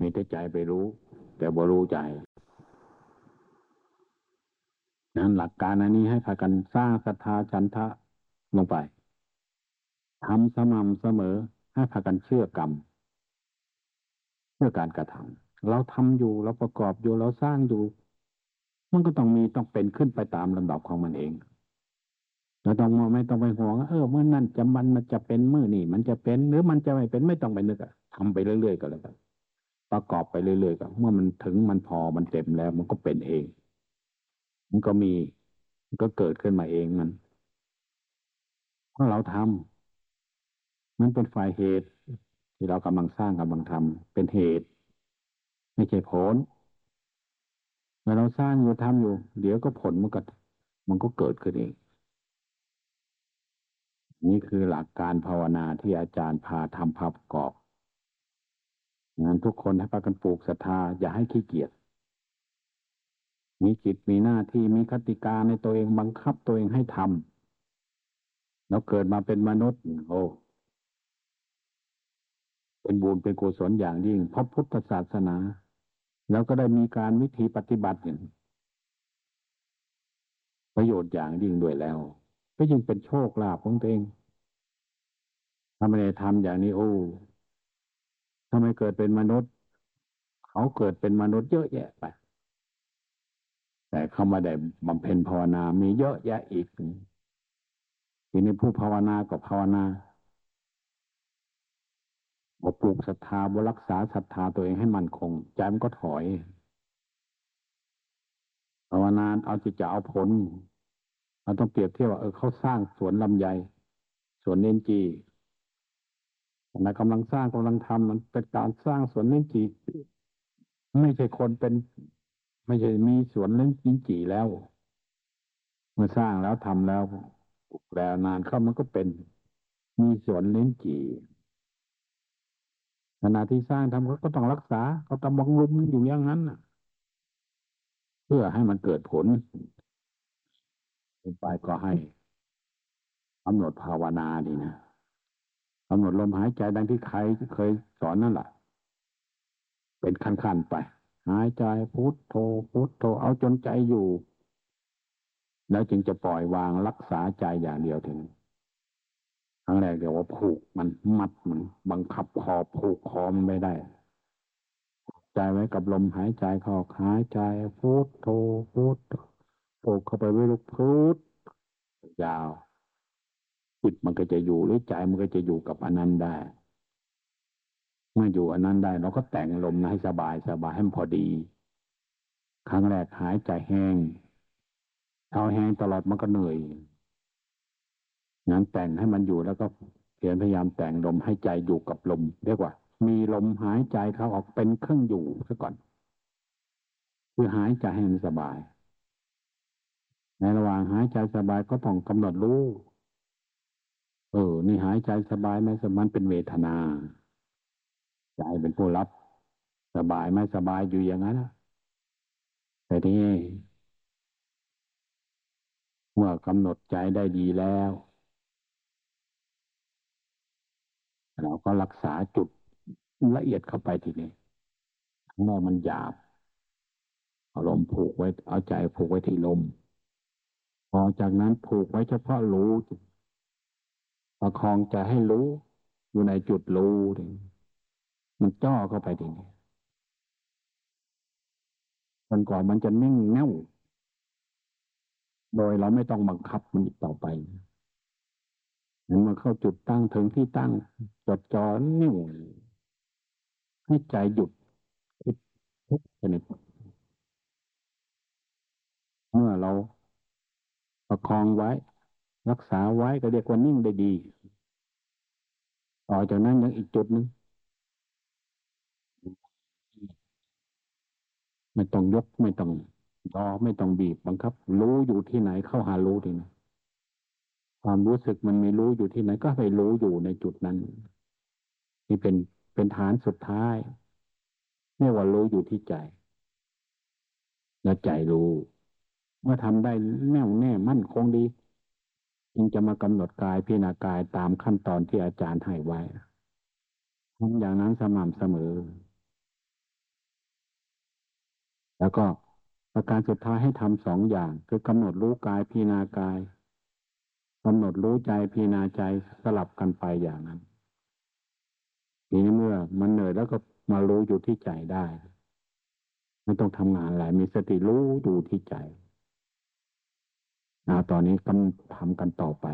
มีแต่ใจไปรู้ แต่บ่รู้ใจนั้นหลักการอันนี้ให้พากันสร้างศรัทธาชันทะลงไปทำสม่ำเสมอ ให้พากันเชื่อกรรมเพื่อการกระทำเราทำอยู่เราประกอบอยู่เราสร้างอยู่ มันก็ต้องมีต้องเป็นขึ้นไปตามลำดับของมันเองเราต้องไม่ต้องไปห่วงเออเมื่อนั่นจะมันมันจะเป็นมื่อนี่มันจะเป็นหรือมันจะไม่เป็นไม่ต้องไปนึกอะทำไปเรื่อยๆก็แล้วกัน ประกอบไปเรื่อยๆก็เมื่อมันถึงมันพอมันเต็มแล้ว มันก็เป็นเอง มันก็มีมันก็เกิดขึ้นมาเองมันเพราะเราทำมันเป็นฝ่ายเหตุ ที่เรากำลังสร้างกำลังทำเป็นเหตุ ไม่ใช่ผลเมื่อเราสร้างอยู่ทำอยู่ เดี๋ยวก็ผลมันก็มันก็เกิดขึ้นเอง นี่คือหลักการภาวนาที่อาจารย์พาทำภาพประกอบ งั้นทุกคนให้พากันปลูกศรัทธาอย่าให้ขี้เกียจมีจิตมีหน้าที่มีคติกาในตัวเองบังคับตัวเองให้ทำแล้วเกิดมาเป็นมนุษย์โอ้เป็นบุญเป็นกุศลอย่างยิ่งเพราะพุทธศาสนา แล้วก็ได้มีการวิธีปฏิบัติอย่างประโยชน์อย่างยิ่งด้วยแล้ว ก็ยิ่งเป็นโชคลาภของตัวเองถ้าไม่ได้ทำอย่างนี้โอ้ ถ้าไมเกิดเป็นมนุษย์ เขาเกิดเป็นมนุษย์เยอะแยะไป แต่เขามาได้บำเพ็ญภาวนามีเยอะแยะอีก ทีนี้ผู้ภาวนาก็ภาวนาบปลูกศรัทธาบรักษาศรัทธาตัวเองให้มั่นคง ใจมันก็ถอย ภาวนาเอาจิตจะเอาผลเราต้องเปรียบเทียบว่าเออเขาสร้างสวนลำไยสวนเนนจี นะกำลังสร้างกำลังทำมันเป็นการสร้างสวนเล่นจีไม่ใช่คนเป็น ไม่ใช่มีสวนเล่นจิงจีแล้ว เมื่อสร้างแล้วทำแล้วแล้วนานเข้ามันก็เป็น มีสวนเล่นจีขณะที่สร้างทำเขาก็ต้องรักษาเขาต้องบังรุมอยู่อย่างนั้นเพื่อให้มันเกิดผลไปก็ให้กำหนดภาวนาดีนะ กำหนดลมหายใจดังที่ใครเคยสอนนั่นแหละเป็นขั้นๆไป หายใจพุทโธพุทโธเอาจนใจอยู่ แล้วจึงจะปล่อยวางรักษาใจอย่างเดียวถึงครั้งแรกเดี๋ยวว่าผูกมันมัดมันบังคับคอผูกคอมันไม่ได้ใจไว้กับลมหายใจเข้าหายใจพุทโธพุทผูกเข้าไปไว้ลูกพุทยาว จิตมันก็จะอยู่หรือใจมันก็จะอยู่กับอันนั้นได้ เมื่ออยู่อันนั้นได้ เราก็แต่งลมนะให้สบายสบายให้พอดี ครั้งแรกหายใจแห้งเท้าแห้งตลอดมันก็เหนื่อยงั้นแต่งให้มันอยู่แล้วก็เพียรพยายามแต่งลมให้ใจอยู่กับลมเรียกว่า มีลมหายใจเข้าออกเป็นเครื่องอยู่ซะก่อน คือหายใจให้มันสบาย ในระหว่างหายใจสบายก็ต้องกำหนดรู้ เออ นี่หายใจสบายไหมสมันเป็นเวทนา ใจเป็นผู้รับ สบายไหมสบายอยู่อย่างนั้นแต่นี้เมื่อกำหนดใจได้ดีแล้ว เราก็รักษาจุดละเอียดเข้าไปทีนี้ข้างนอกมันหยาบเอาลมผูกไว้ เอาใจผูกไว้ที่ลม พอจากนั้นผูกไว้เฉพาะรู้ ประคองจะให้รู้ อยู่ในจุดรู้มันจ่อเข้าไปทีนี้มันก่อนมันจะนิ่งแน่วโดยเราไม่ต้องบังคับมันอีกต่อไปมันเข้าจุดตั้งถึงที่ตั้งจดจ่อนิ่วให้ใจหยุดทุกชนิดเมื่อเราประคองไว้ รักษาไว้ก็เรียกว่านิ่งได้ดี ต่อจากนั้นยังอีกจุดหนึ่งไม่ต้องยกไม่ต้องรอไม่ต้องบีบบังคับ รู้อยู่ที่ไหนเข้าหารู้ที่ไหนความรู้สึกมันมีรู้อยู่ที่ไหนก็ไปรู้อยู่ในจุดนั้น นี่เป็นเป็นฐานสุดท้ายเรียกว่ารู้อยู่ที่ใจ แล้วใจรู้ เมื่อทำได้แน่วแน่มั่นคงดี จึงจะมากำหนดกายพิจารณากายตามขั้นตอนที่อาจารย์ให้ไว้ทำอย่างนั้นสม่ำเสมอ แล้วก็ประการสุดท้ายให้ทำสองอย่าง คือกำหนดรู้กายพิจารณากายกำหนดรู้ใจพิจารณาใจสลับกันไปอย่างนั้นทีนี้เมื่อมันเหนื่อยแล้วก็มารู้อยู่ที่ใจได้ ไม่ต้องทำงานอะไรมีสติรู้อยู่ที่ใจ ตอนนี้กำทำกันต่อไป